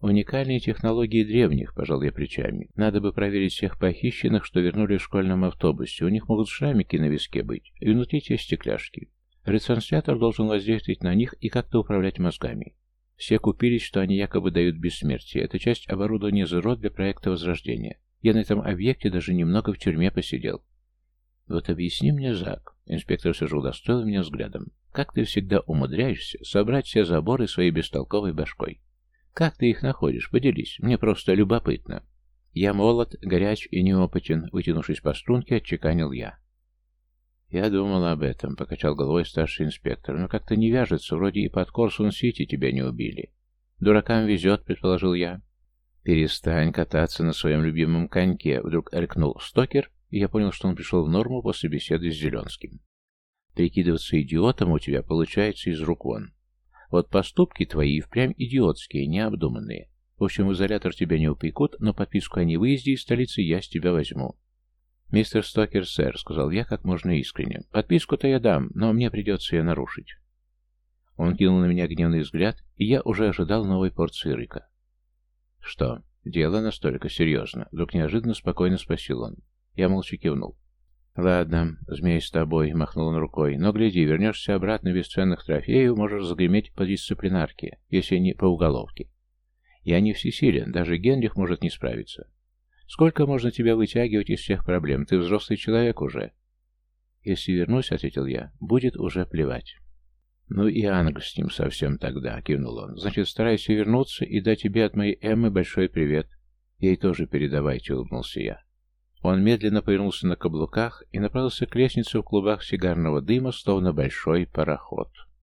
Уникальные технологии древних, пожал я плечами. Надо бы проверить всех похищенных, что вернули в школьном автобусе. У них могут шрамики на виске быть, и внутри те стекляшки. Ретранслятор должен воздействовать на них и как-то управлять мозгами. Все купились, что они якобы дают бессмертие. Это часть оборудования ЗРО для проекта Возрождения. Я на этом объекте даже немного в тюрьме посидел. Вот объясни мне, Зак. Инспектор все же удостоил меня взглядом. Как ты всегда умудряешься собрать все заборы своей бестолковой башкой? Как ты их находишь? Поделись. Мне просто любопытно. Я молод, горяч и неопытен, вытянувшись по струнке, отчеканил я. Я думал об этом, покачал головой старший инспектор, но как-то не вяжется, вроде и под Корсун-Сити тебя не убили. Дуракам везет, предположил я. Перестань кататься на своем любимом коньке, вдруг рыкнул Стокер, и я понял, что он пришел в норму после беседы с Зеленским. Прикидываться идиотом у тебя получается из рук вон. Вот поступки твои впрямь идиотские, необдуманные. В общем, в изолятор тебя не упекут, но подписку о невыезде из столицы я с тебя возьму. «Мистер Стокер, сэр», — сказал я как можно искренне. «Подписку-то я дам, но мне придется ее нарушить». Он кинул на меня гневный взгляд, и я уже ожидал новой порции рыка. «Что, дело настолько серьезно?» — вдруг неожиданно спокойно спросил он. Я молча кивнул. «Ладно, змей с тобой», — махнул он рукой. «Но гляди, вернешься обратно без ценных трофеев, можешь загреметь по дисциплинарке, если не по уголовке. Я не всесилен, даже Генрих может не справиться. Сколько можно тебя вытягивать из всех проблем? Ты взрослый человек уже». «Если вернусь», — ответил я, — «будет уже плевать». «Ну и Анг с ним совсем тогда», — кивнул он. «Значит, старайся вернуться и дать тебе от моей Эммы большой привет. Ей тоже передавайте», — улыбнулся я. Он медленно повернулся на каблуках и направился к лестнице в клубах сигарного дыма, словно большой пароход.